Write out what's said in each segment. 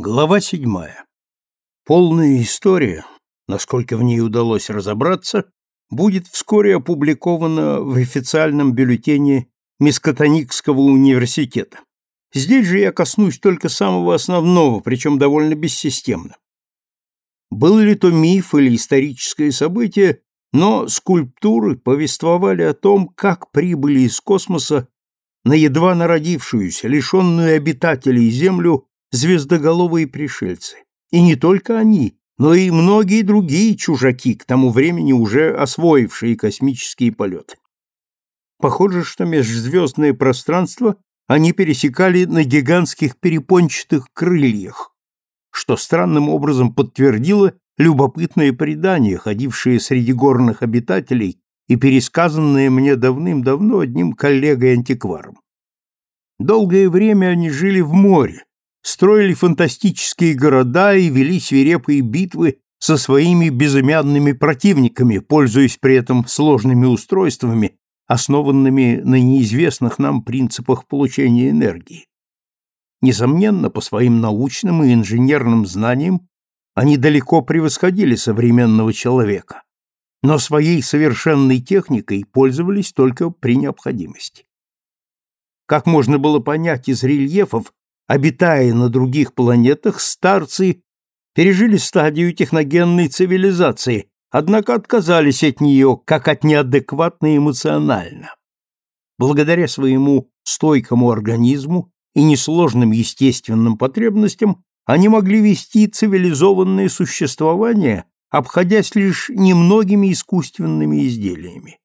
Глава седьмая. Полная история, насколько в ней удалось разобраться, будет вскоре опубликована в официальном бюллетене Мискотоникского университета. Здесь же я коснусь только самого основного, причем довольно бессистемно. Был ли то миф или историческое событие, но скульптуры повествовали о том, как прибыли из космоса на едва народившуюся, лишенную обитателей Землю, звездоголовые пришельцы. И не только они, но и многие другие чужаки, к тому времени уже освоившие космические полеты. Похоже, что межзвездное пространство они пересекали на гигантских перепончатых крыльях, что странным образом подтвердило любопытное предание, ходившее среди горных обитателей и пересказанное мне давным-давно одним коллегой-антикваром. Долгое время они жили в море, строили фантастические города и вели свирепые битвы со своими безымянными противниками, пользуясь при этом сложными устройствами, основанными на неизвестных нам принципах получения энергии. Несомненно, по своим научным и инженерным знаниям они далеко превосходили современного человека, но своей совершенной техникой пользовались только при необходимости. Как можно было понять из рельефов, обитая на других планетах, старцы пережили стадию техногенной цивилизации, однако отказались от нее как от неадекватной эмоционально. Благодаря своему стойкому организму и несложным естественным потребностям они могли вести цивилизованное существование, обходясь лишь немногими искусственными изделиями.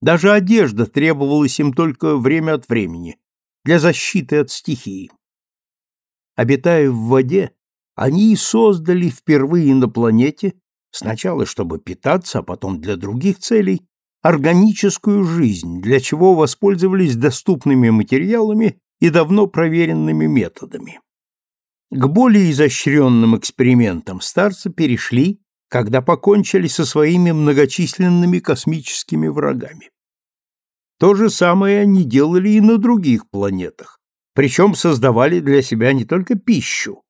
Даже одежда требовалась им только время от времени для защиты от стихии. Обитая в воде, они и создали впервые на планете, сначала чтобы питаться, а потом для других целей, органическую жизнь, для чего воспользовались доступными материалами и давно проверенными методами. К более изощренным экспериментам старцы перешли, когда покончили со своими многочисленными космическими врагами. То же самое они делали и на других планетах, причем создавали для себя не только пищу,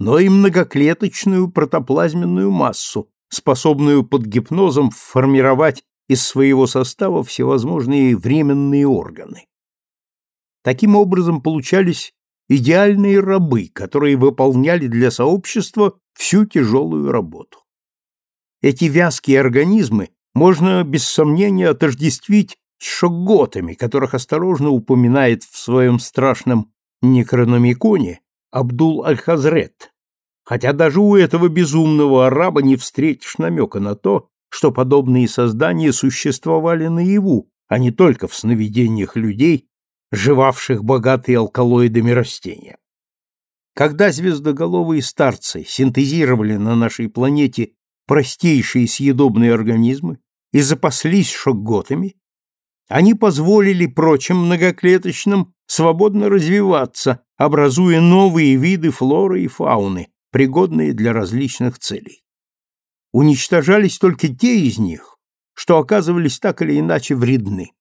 но и многоклеточную протоплазменную массу, способную под гипнозом формировать из своего состава всевозможные временные органы. Таким образом получались идеальные рабы, которые выполняли для сообщества всю тяжелую работу. Эти вязкие организмы можно без сомнения отождествить с шогготами, которых осторожно упоминает в своем страшном Некрономиконе Абдул-аль-Хазрет, хотя даже у этого безумного араба не встретишь намека на то, что подобные создания существовали наяву, а не только в сновидениях людей, жевавших богатые алкалоидами растения. Когда звездоголовые старцы синтезировали на нашей планете простейшие съедобные организмы и запаслись шокготами, они позволили прочим многоклеточным свободно развиваться, образуя новые виды флоры и фауны, пригодные для различных целей. Уничтожались только те из них, что оказывались так или иначе вредны.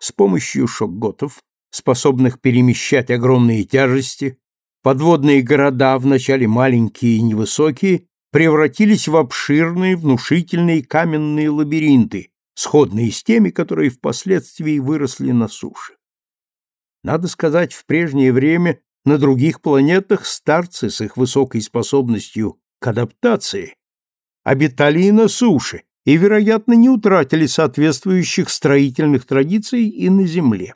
С помощью шокготов, способных перемещать огромные тяжести, подводные города, вначале маленькие и невысокие, превратились в обширные внушительные каменные лабиринты, сходные с теми, которые впоследствии выросли на суше. Надо сказать, в прежнее время на других планетах старцы с их высокой способностью к адаптации обитали и на суше и, вероятно, не утратили соответствующих строительных традиций и на Земле.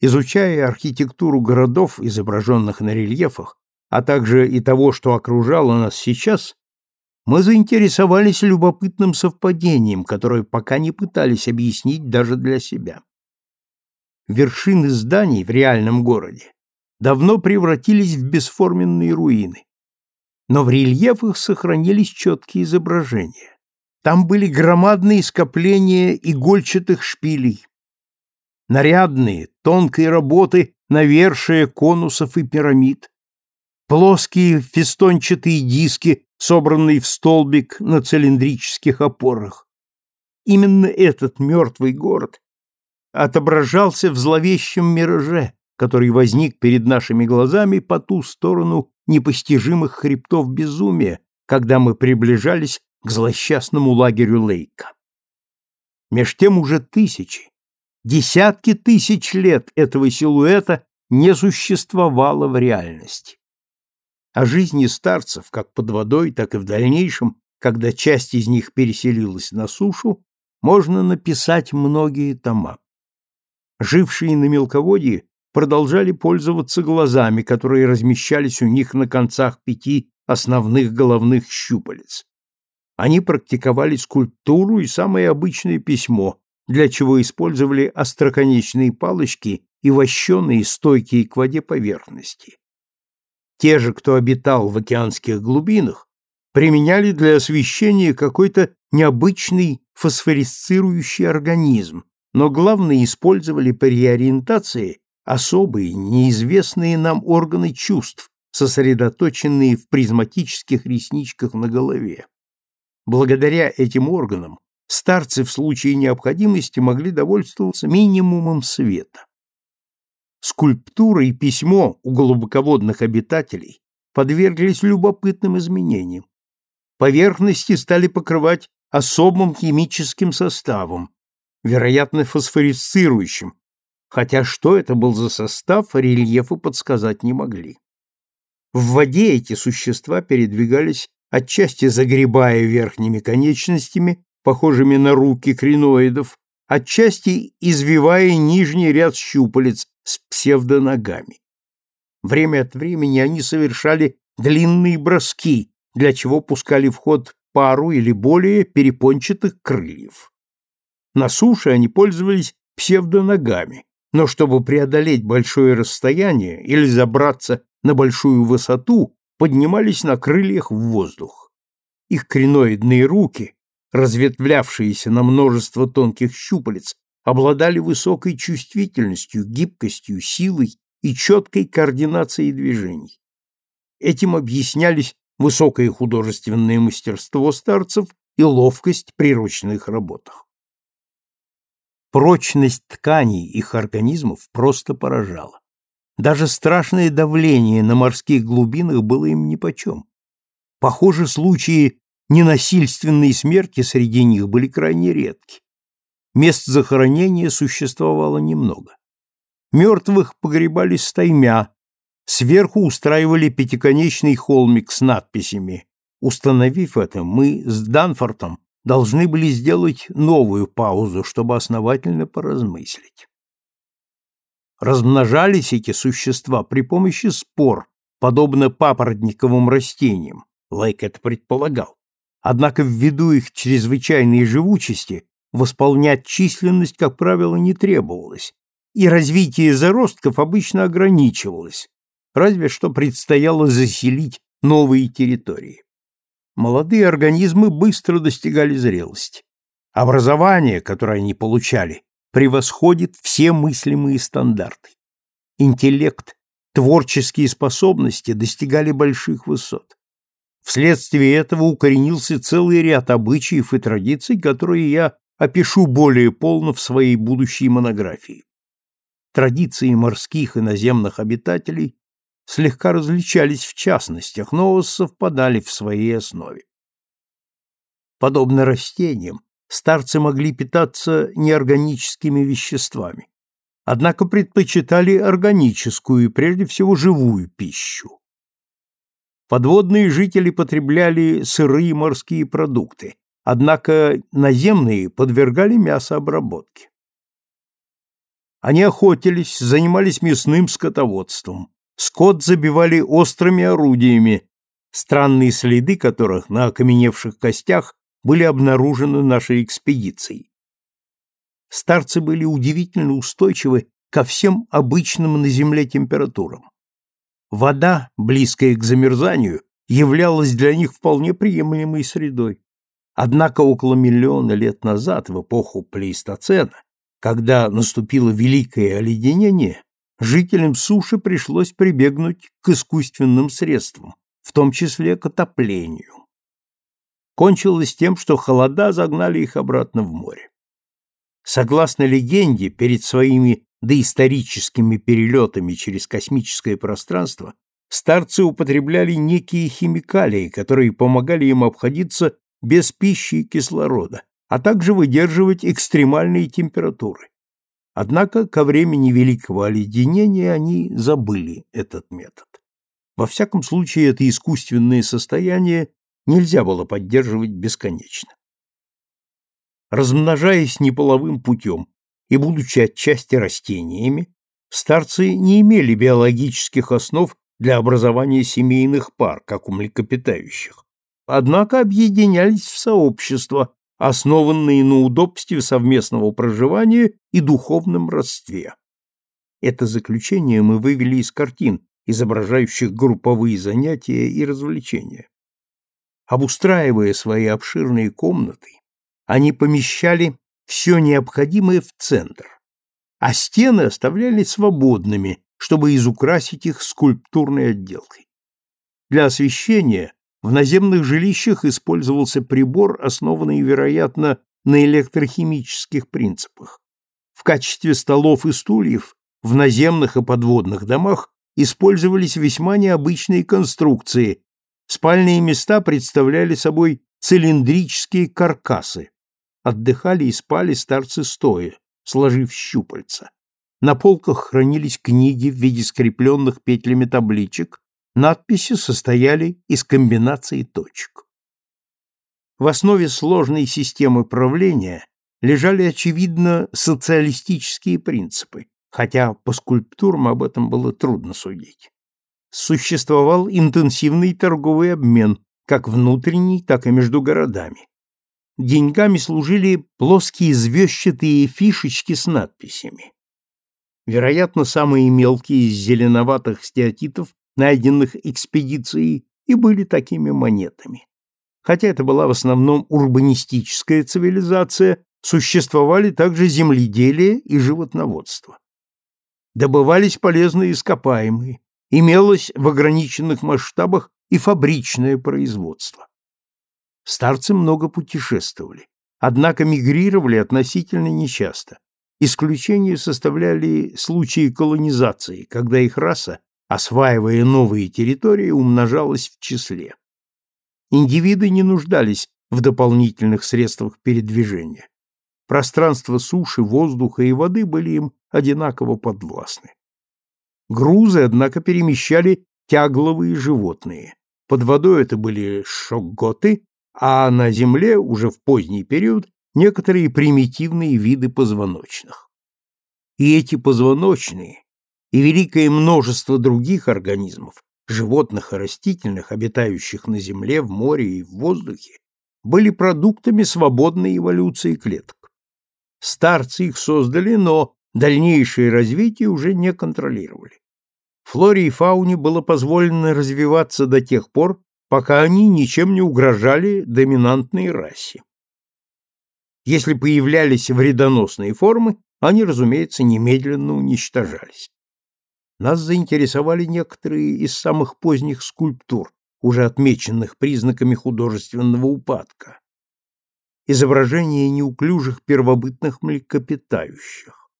Изучая архитектуру городов, изображенных на рельефах, а также и того, что окружало нас сейчас, мы заинтересовались любопытным совпадением, которое пока не пытались объяснить даже для себя. Вершины зданий в реальном городе давно превратились в бесформенные руины. Но в рельефах сохранились четкие изображения. Там были громадные скопления игольчатых шпилей, нарядные, тонкой работы навершия конусов и пирамид, плоские фестончатые диски собранный в столбик на цилиндрических опорах. Именно этот мертвый город отображался в зловещем мираже, который возник перед нашими глазами по ту сторону непостижимых хребтов безумия, когда мы приближались к злосчастному лагерю Лейка. Меж тем уже тысячи, десятки тысяч лет этого силуэта не существовало в реальности. О жизни старцев, как под водой, так и в дальнейшем, когда часть из них переселилась на сушу, можно написать многие тома. Жившие на мелководье продолжали пользоваться глазами, которые размещались у них на концах пяти основных головных щупалец. Они практиковали скульптуру и самое обычное письмо, для чего использовали остроконечные палочки и вощеные стойкие к воде поверхности. Те же, кто обитал в океанских глубинах, применяли для освещения какой-то необычный фосфорисцирующий организм, но главное использовали при ориентации особые, неизвестные нам органы чувств, сосредоточенные в призматических ресничках на голове. Благодаря этим органам старцы в случае необходимости могли довольствоваться минимумом света. Скульптура и письмо у глубоководных обитателей подверглись любопытным изменениям. Поверхности стали покрывать особым химическим составом, вероятно, фосфорисцирующим, хотя что это был за состав, рельефы подсказать не могли. В воде эти существа передвигались, отчасти загребая верхними конечностями, похожими на руки криноидов, отчасти извивая нижний ряд щупалец с псевдоногами. Время от времени они совершали длинные броски, для чего пускали в ход пару или более перепончатых крыльев. На суше они пользовались псевдоногами, но чтобы преодолеть большое расстояние или забраться на большую высоту, поднимались на крыльях в воздух. Их креноидные руки, разветвлявшиеся на множество тонких щупалец, обладали высокой чувствительностью, гибкостью, силой и четкой координацией движений. Этим объяснялись высокое художественное мастерство старцев и ловкость при ручных работах. Прочность тканей их организмов просто поражала. Даже страшное давление на морских глубинах было им нипочем. Похоже, случаи ненасильственной смерти среди них были крайне редки. Мест захоронения существовало немного. Мертвых погребали стаймя, сверху устраивали пятиконечный холмик с надписями. Установив это, мы с Данфортом должны были сделать новую паузу, чтобы основательно поразмыслить. Размножались эти существа при помощи спор, подобно папоротниковым растениям, Лайк это предполагал. Однако ввиду их чрезвычайной живучести восполнять численность, как правило, не требовалось, и развитие заростков обычно ограничивалось, разве что предстояло заселить новые территории молодые организмы быстро достигали зрелости. Образование, которое они получали, превосходит все мыслимые стандарты. Интеллект, творческие способности достигали больших высот. Вследствие этого укоренился целый ряд обычаев и традиций, которые я опишу более полно в своей будущей монографии. Традиции морских и наземных обитателей слегка различались в частностях, но совпадали в своей основе. Подобно растениям, старцы могли питаться неорганическими веществами, однако предпочитали органическую и прежде всего живую пищу. Подводные жители потребляли сырые морские продукты, однако наземные подвергали мясо обработке. Они охотились, занимались мясным скотоводством, скот забивали острыми орудиями, странные следы которых на окаменевших костях были обнаружены нашей экспедицией. Старцы были удивительно устойчивы ко всем обычным на Земле температурам. Вода, близкая к замерзанию, являлась для них вполне приемлемой средой. Однако около миллиона лет назад, в эпоху плейстоцена, когда наступило великое оледенение, жителям суши пришлось прибегнуть к искусственным средствам, в том числе к отоплению. Кончилось тем, что холода загнали их обратно в море. Согласно легенде, перед своими доисторическими перелетами через космическое пространство, старцы употребляли некие химикалии, которые помогали им обходиться без пищи и кислорода, а также выдерживать экстремальные температуры. Однако ко времени Великого Оледенения они забыли этот метод. Во всяком случае, это искусственное состояние нельзя было поддерживать бесконечно. Размножаясь неполовым путем и будучи отчасти растениями, старцы не имели биологических основ для образования семейных пар, как у млекопитающих. Однако объединялись в сообщества, основанные на удобстве совместного проживания и духовном родстве. Это заключение мы вывели из картин, изображающих групповые занятия и развлечения. Обустраивая свои обширные комнаты, они помещали все необходимое в центр, а стены оставляли свободными, чтобы изукрасить их скульптурной отделкой. Для освещения в наземных жилищах использовался прибор, основанный, вероятно, на электрохимических принципах. В качестве столов и стульев в наземных и подводных домах использовались весьма необычные конструкции. Спальные места представляли собой цилиндрические каркасы. Отдыхали и спали старцы стоя, сложив щупальца. На полках хранились книги в виде скрепленных петлями табличек, надписи состояли из комбинаций точек. В основе сложной системы правления лежали, очевидно, социалистические принципы, хотя по скульптурам об этом было трудно судить. Существовал интенсивный торговый обмен, как внутренний, так и между городами. Деньгами служили плоские звездчатые фишечки с надписями. Вероятно, самые мелкие из зеленоватых стеатитов, найденных экспедицией, и были такими монетами. Хотя это была в основном урбанистическая цивилизация, существовали также земледелие и животноводство. Добывались полезные ископаемые, имелось в ограниченных масштабах и фабричное производство. Старцы много путешествовали, однако мигрировали относительно нечасто. Исключение составляли случаи колонизации, когда их раса, осваивая новые территории, умножалась в числе. Индивиды не нуждались в дополнительных средствах передвижения. Пространство суши, воздуха и воды были им одинаково подвластны. Грузы, однако, перемещали тягловые животные. Под водой это были шокготы, а на Земле уже в поздний период некоторые примитивные виды позвоночных. И эти позвоночные, и великое множество других организмов, животных и растительных, обитающих на Земле, в море и в воздухе, были продуктами свободной эволюции клеток. Старцы их создали, но дальнейшее развитие уже не контролировали. Флоре и фауне было позволено развиваться до тех пор, пока они ничем не угрожали доминантной расе. Если появлялись вредоносные формы, они, разумеется, немедленно уничтожались. Нас заинтересовали некоторые из самых поздних скульптур, уже отмеченных признаками художественного упадка. Изображения неуклюжих первобытных млекопитающих.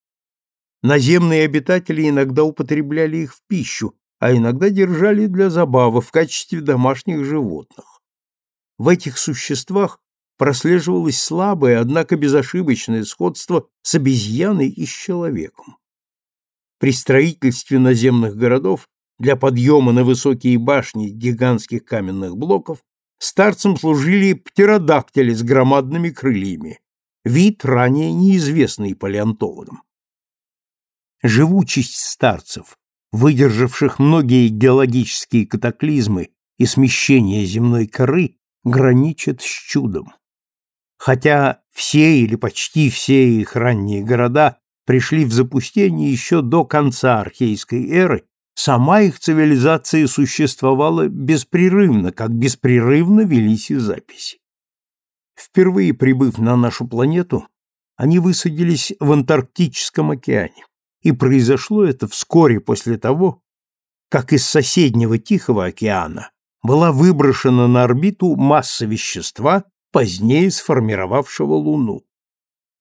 Наземные обитатели иногда употребляли их в пищу, а иногда держали для забавы в качестве домашних животных. В этих существах прослеживалось слабое, однако безошибочное сходство с обезьяной и с человеком. При строительстве наземных городов для подъема на высокие башни гигантских каменных блоков старцам служили птеродактили с громадными крыльями, вид ранее неизвестный палеонтологам. Живучесть старцев, выдержавших многие геологические катаклизмы и смещение земной коры, граничит с чудом. Хотя все или почти все их ранние города пришли в запустение еще до конца архейской эры, сама их цивилизация существовала беспрерывно, как беспрерывно велись и записи. Впервые прибыв на нашу планету, они высадились в Антарктическом океане, и произошло это вскоре после того, как из соседнего Тихого океана была выброшена на орбиту масса вещества, позднее сформировавшего Луну.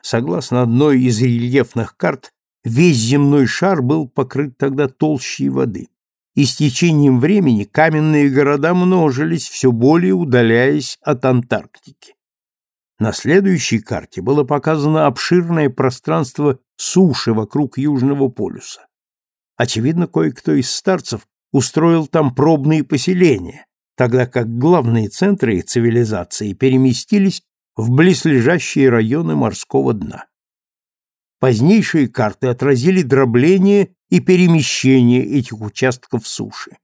Согласно одной из рельефных карт, весь земной шар был покрыт тогда толщей воды, и с течением времени каменные города множились, все более удаляясь от Антарктики. На следующей карте было показано обширное пространство суши вокруг Южного полюса. Очевидно, кое-кто из старцев устроил там пробные поселения, тогда как главные центры цивилизации переместились в близлежащие районы морского дна. Позднейшие карты отразили дробление и перемещение этих участков суши.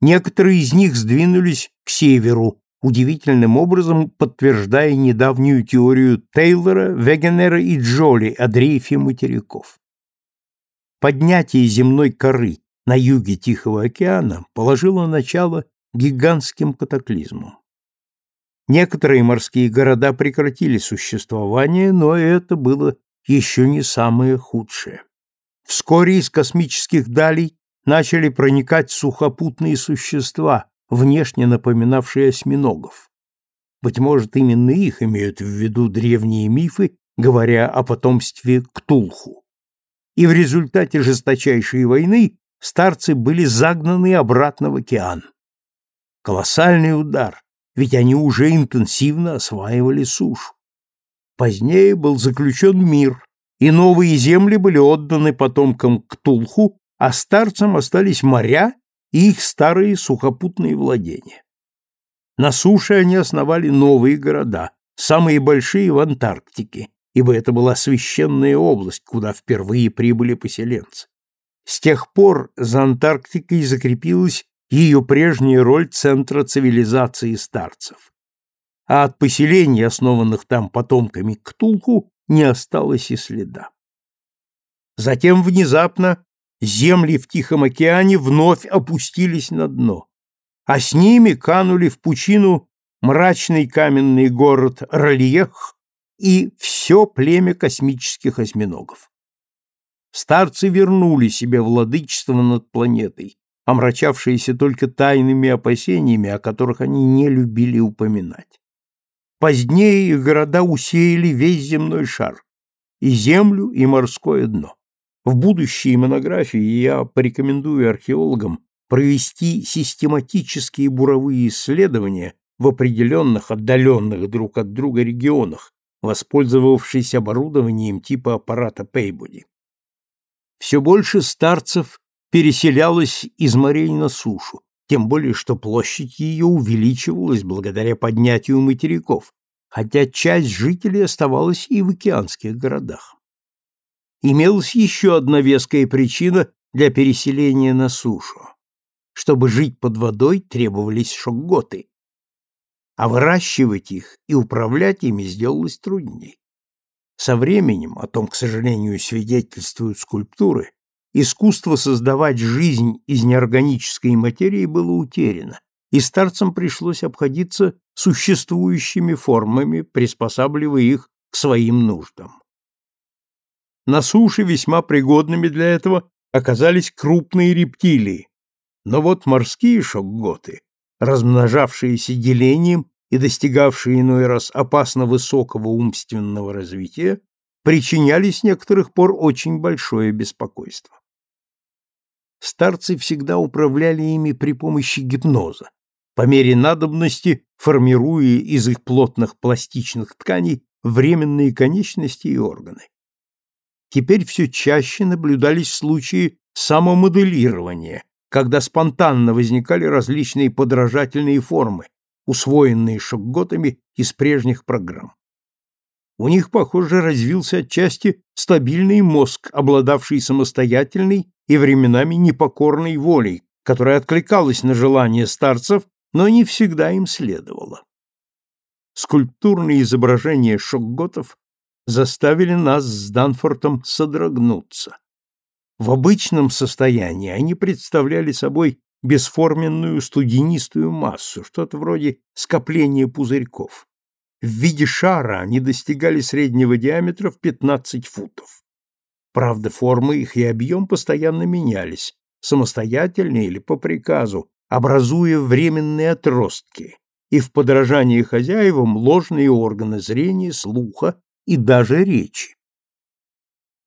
Некоторые из них сдвинулись к северу, удивительным образом подтверждая недавнюю теорию Тейлора, Вегенера и Джоли о дрейфе материков. Поднятие земной коры на юге Тихого океана положило начало гигантским катаклизмам. Некоторые морские города прекратили существование, но это было еще не самое худшее. Вскоре из космических далей начали проникать сухопутные существа, внешне напоминавшие осьминогов. Быть может, именно их имеют в виду древние мифы, говоря о потомстве Ктулху. И в результате жесточайшей войны старцы были загнаны обратно в океан. Колоссальный удар, ведь они уже интенсивно осваивали сушу. Позднее был заключен мир, и новые земли были отданы потомкам Ктулху, а старцам остались моря и их старые сухопутные владения. На суше они основали новые города, самые большие в Антарктике, ибо это была священная область, куда впервые прибыли поселенцы. С тех пор за Антарктикой закрепилась ее прежняя роль центра цивилизации старцев. А от поселений, основанных там потомками Ктулху, не осталось и следа. Затем внезапно земли в Тихом океане вновь опустились на дно, а с ними канули в пучину мрачный каменный город Ральех и все племя космических осьминогов. Старцы вернули себе владычество над планетой, омрачавшиеся только тайными опасениями, о которых они не любили упоминать. Позднее их города усеяли весь земной шар, и землю, и морское дно. В будущей монографии я порекомендую археологам провести систематические буровые исследования в определенных отдаленных друг от друга регионах, воспользовавшись оборудованием типа аппарата Пейбоди. Все больше старцев переселялось из морей на сушу, тем более что площадь ее увеличивалась благодаря поднятию материков, хотя часть жителей оставалась и в океанских городах. Имелась еще одна веская причина для переселения на сушу. Чтобы жить под водой, требовались шокготы, а выращивать их и управлять ими сделалось трудней. Со временем, о том, к сожалению, свидетельствуют скульптуры, искусство создавать жизнь из неорганической материи было утеряно, и старцам пришлось обходиться существующими формами, приспосабливая их к своим нуждам. На суше весьма пригодными для этого оказались крупные рептилии, но вот морские шокготы, размножавшиеся делением и достигавшие иной раз опасно высокого умственного развития, причиняли с некоторых пор очень большое беспокойство старцы всегда управляли ими при помощи гипноза, по мере надобности формируя из их плотных пластичных тканей временные конечности и органы. Теперь все чаще наблюдались случаи самомоделирования, когда спонтанно возникали различные подражательные формы, усвоенные шокготами из прежних программ. У них, похоже, развился отчасти стабильный мозг, обладавший самостоятельной и временами непокорной волей, которая откликалась на желания старцев, но не всегда им следовала. Скульптурные изображения шокготов заставили нас с Данфортом содрогнуться. В обычном состоянии они представляли собой бесформенную студенистую массу, что-то вроде скопления пузырьков. В виде шара они достигали среднего диаметра в 15 футов. Правда, формы их и объем постоянно менялись, самостоятельно или по приказу, образуя временные отростки, и в подражании хозяевам ложные органы зрения, слуха и даже речи.